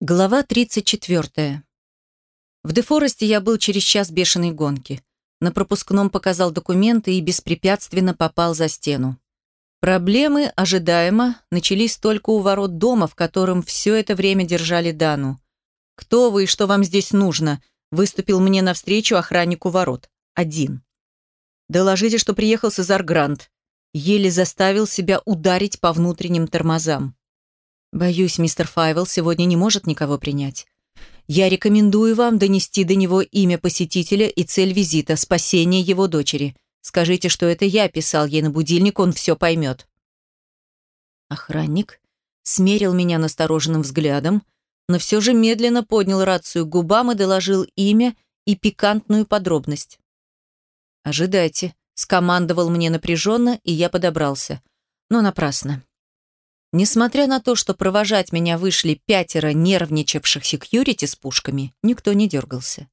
Глава 34. В Дефоресте я был через час бешеной гонки. На пропускном показал документы и беспрепятственно попал за стену. Проблемы, ожидаемо, начались только у ворот дома, в котором все это время держали Дану. «Кто вы и что вам здесь нужно?» выступил мне навстречу охраннику ворот. Один. «Доложите, что приехал Сезар Грант». Еле заставил себя ударить по внутренним тормозам. Боюсь, мистер Файвел сегодня не может никого принять. Я рекомендую вам донести до него имя посетителя и цель визита – спасение его дочери. Скажите, что это я писал ей на будильник, он все поймет. Охранник смерил меня настороженным взглядом, но все же медленно поднял рацию к губам и доложил имя и пикантную подробность. «Ожидайте», – скомандовал мне напряженно, и я подобрался. Но напрасно. Несмотря на то, что провожать меня вышли пятеро нервничавших секьюрити с пушками, никто не дергался.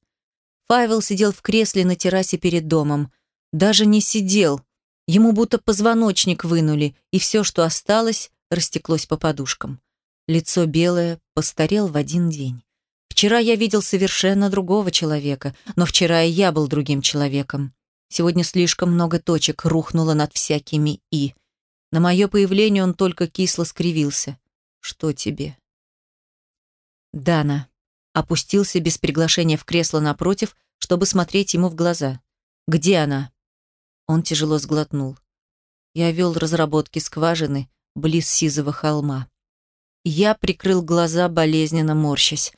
Файвел сидел в кресле на террасе перед домом. Даже не сидел. Ему будто позвоночник вынули, и все, что осталось, растеклось по подушкам. Лицо белое, постарел в один день. Вчера я видел совершенно другого человека, но вчера и я был другим человеком. Сегодня слишком много точек рухнуло над всякими «и». На мое появление он только кисло скривился. «Что тебе?» Дана опустился без приглашения в кресло напротив, чтобы смотреть ему в глаза. «Где она?» Он тяжело сглотнул. Я вел разработки скважины близ Сизого холма. Я прикрыл глаза, болезненно морщась.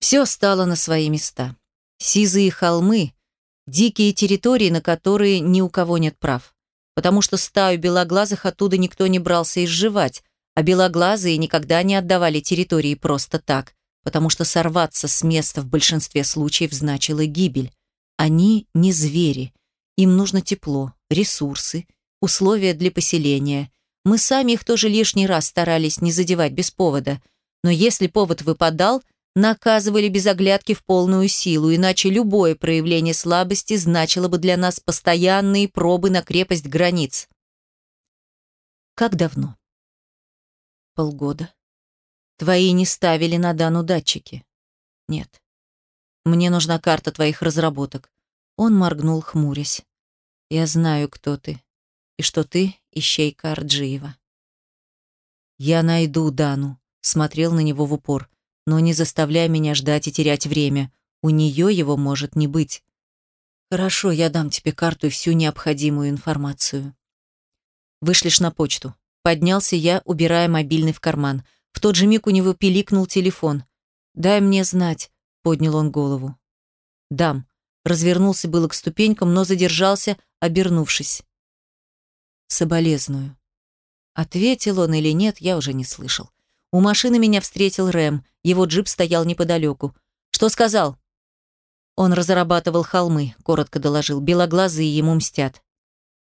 Все стало на свои места. Сизые холмы — дикие территории, на которые ни у кого нет прав потому что стаю белоглазых оттуда никто не брался изживать, а белоглазые никогда не отдавали территории просто так, потому что сорваться с места в большинстве случаев значило гибель. Они не звери. Им нужно тепло, ресурсы, условия для поселения. Мы сами их тоже лишний раз старались не задевать без повода. Но если повод выпадал – наказывали без оглядки в полную силу, иначе любое проявление слабости значило бы для нас постоянные пробы на крепость границ. Как давно? Полгода. Твои не ставили на Дану датчики? Нет. Мне нужна карта твоих разработок. Он моргнул, хмурясь. Я знаю, кто ты. И что ты ищейка Арджиева. Я найду Дану. Смотрел на него в упор но не заставляй меня ждать и терять время. У нее его может не быть. Хорошо, я дам тебе карту и всю необходимую информацию. Вышлешь на почту. Поднялся я, убирая мобильный в карман. В тот же миг у него пиликнул телефон. «Дай мне знать», — поднял он голову. «Дам». Развернулся было к ступенькам, но задержался, обернувшись. «Соболезную». Ответил он или нет, я уже не слышал. У машины меня встретил Рэм. Его джип стоял неподалеку. «Что сказал?» Он разрабатывал холмы, коротко доложил. Белоглазые ему мстят.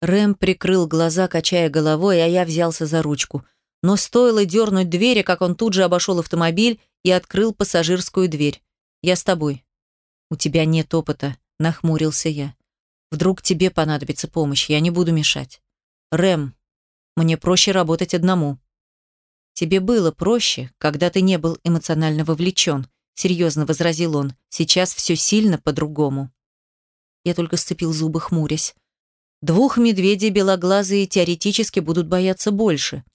Рэм прикрыл глаза, качая головой, а я взялся за ручку. Но стоило дернуть двери, как он тут же обошел автомобиль и открыл пассажирскую дверь. «Я с тобой». «У тебя нет опыта», — нахмурился я. «Вдруг тебе понадобится помощь, я не буду мешать». «Рэм, мне проще работать одному». «Тебе было проще, когда ты не был эмоционально вовлечен», серьезно возразил он. «Сейчас все сильно по-другому». Я только сцепил зубы, хмурясь. Двух медведей белоглазые теоретически будут бояться больше.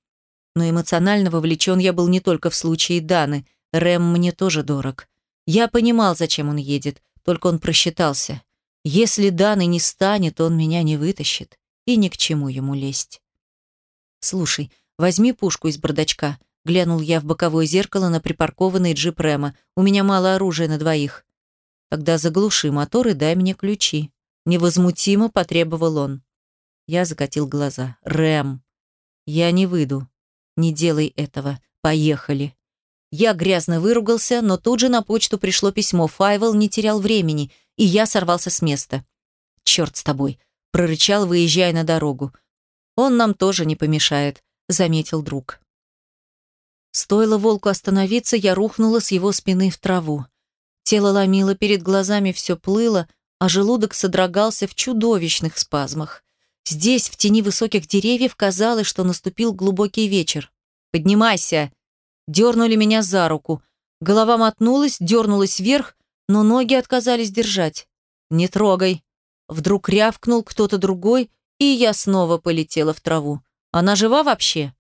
Но эмоционально вовлечен я был не только в случае Даны. Рэм мне тоже дорог. Я понимал, зачем он едет, только он просчитался. Если Даны не станет, он меня не вытащит. И ни к чему ему лезть. «Слушай, «Возьми пушку из бардачка», — глянул я в боковое зеркало на припаркованный джип Рэма. «У меня мало оружия на двоих». «Тогда заглуши мотор и дай мне ключи». Невозмутимо потребовал он. Я закатил глаза. «Рэм, я не выйду. Не делай этого. Поехали». Я грязно выругался, но тут же на почту пришло письмо. Файвел не терял времени, и я сорвался с места. «Черт с тобой!» — прорычал, выезжая на дорогу. «Он нам тоже не помешает заметил друг. Стоило волку остановиться, я рухнула с его спины в траву. Тело ломило, перед глазами все плыло, а желудок содрогался в чудовищных спазмах. Здесь, в тени высоких деревьев, казалось, что наступил глубокий вечер. «Поднимайся!» Дернули меня за руку. Голова мотнулась, дернулась вверх, но ноги отказались держать. «Не трогай!» Вдруг рявкнул кто-то другой, и я снова полетела в траву. «Она жива вообще?»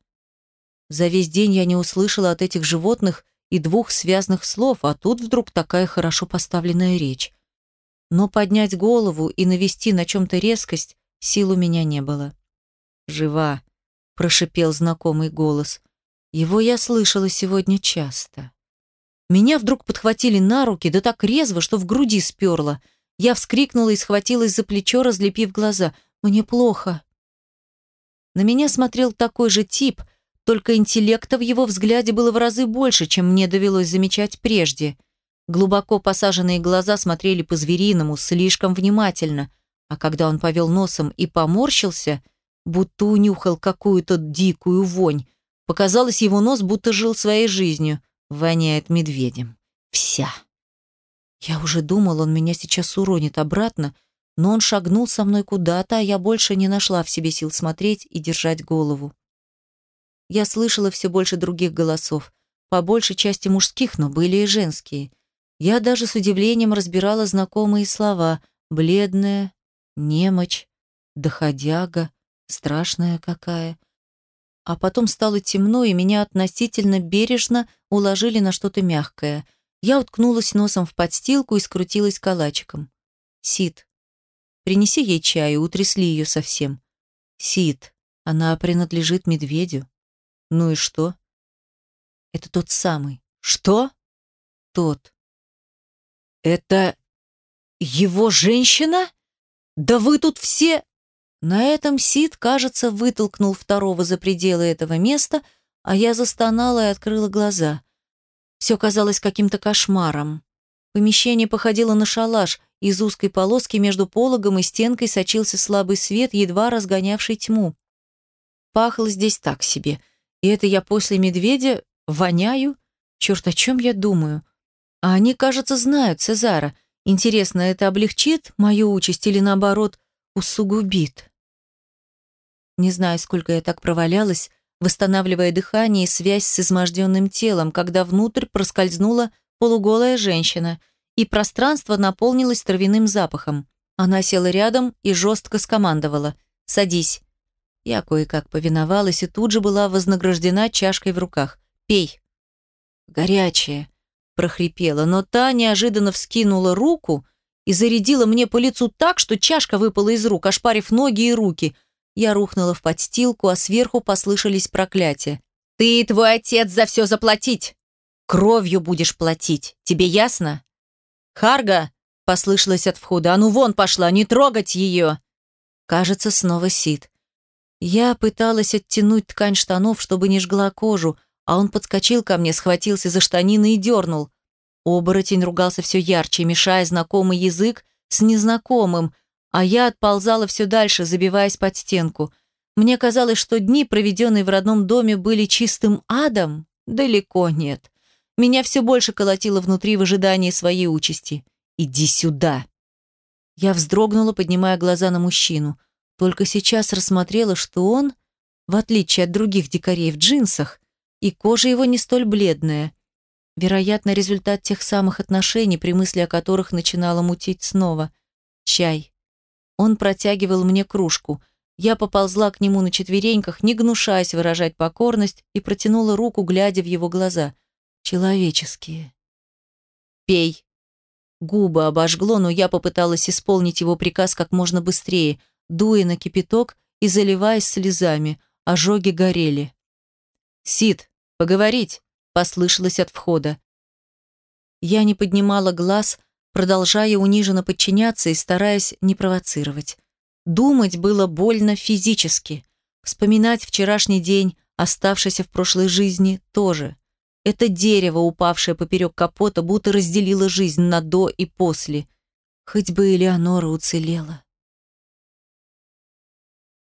За весь день я не услышала от этих животных и двух связных слов, а тут вдруг такая хорошо поставленная речь. Но поднять голову и навести на чем-то резкость сил у меня не было. «Жива», — прошипел знакомый голос. Его я слышала сегодня часто. Меня вдруг подхватили на руки, да так резво, что в груди сперло. Я вскрикнула и схватилась за плечо, разлепив глаза. «Мне плохо». На меня смотрел такой же тип, только интеллекта в его взгляде было в разы больше, чем мне довелось замечать прежде. Глубоко посаженные глаза смотрели по-звериному, слишком внимательно, а когда он повел носом и поморщился, будто унюхал какую-то дикую вонь, показалось, его нос будто жил своей жизнью, воняет медведем. Вся. Я уже думал, он меня сейчас уронит обратно, но он шагнул со мной куда-то, а я больше не нашла в себе сил смотреть и держать голову. Я слышала все больше других голосов, по большей части мужских, но были и женские. Я даже с удивлением разбирала знакомые слова «бледная», «немочь», «доходяга», «страшная какая». А потом стало темно, и меня относительно бережно уложили на что-то мягкое. Я уткнулась носом в подстилку и скрутилась калачиком. «Сид, принеси ей чаю, утрясли ее совсем». «Сид, она принадлежит медведю». Ну и что? Это тот самый. Что? Тот. Это его женщина? Да вы тут все... На этом Сид, кажется, вытолкнул второго за пределы этого места, а я застонала и открыла глаза. Все казалось каким-то кошмаром. Помещение походило на шалаш, из узкой полоски между пологом и стенкой сочился слабый свет, едва разгонявший тьму. Пахло здесь так себе. И это я после медведя воняю? Черт, о чем я думаю? А они, кажется, знают Цезара. Интересно, это облегчит мою участь или, наоборот, усугубит? Не знаю, сколько я так провалялась, восстанавливая дыхание и связь с изможденным телом, когда внутрь проскользнула полуголая женщина, и пространство наполнилось травяным запахом. Она села рядом и жестко скомандовала «Садись». Я кое-как повиновалась и тут же была вознаграждена чашкой в руках. «Пей». «Горячее», — прохрипела, но та неожиданно вскинула руку и зарядила мне по лицу так, что чашка выпала из рук, ошпарив ноги и руки. Я рухнула в подстилку, а сверху послышались проклятия. «Ты и твой отец за все заплатить! Кровью будешь платить, тебе ясно?» «Харга!» — послышалось от входа. «А ну вон пошла, не трогать ее!» Кажется, снова Сид. Я пыталась оттянуть ткань штанов, чтобы не жгла кожу, а он подскочил ко мне, схватился за штанины и дернул. Оборотень ругался все ярче, мешая знакомый язык с незнакомым, а я отползала все дальше, забиваясь под стенку. Мне казалось, что дни, проведенные в родном доме, были чистым адом. Далеко нет. Меня все больше колотило внутри в ожидании своей участи. «Иди сюда!» Я вздрогнула, поднимая глаза на мужчину – только сейчас рассмотрела, что он, в отличие от других дикарей в джинсах, и кожа его не столь бледная. Вероятно, результат тех самых отношений, при мысли о которых начинала мутить снова. Чай. Он протягивал мне кружку. Я поползла к нему на четвереньках, не гнушаясь выражать покорность, и протянула руку, глядя в его глаза. Человеческие. «Пей». Губы обожгло, но я попыталась исполнить его приказ как можно быстрее дуя на кипяток и заливаясь слезами. Ожоги горели. «Сид, поговорить!» – послышалось от входа. Я не поднимала глаз, продолжая униженно подчиняться и стараясь не провоцировать. Думать было больно физически. Вспоминать вчерашний день, оставшийся в прошлой жизни, тоже. Это дерево, упавшее поперек капота, будто разделило жизнь на до и после. Хоть бы Элеонора уцелела.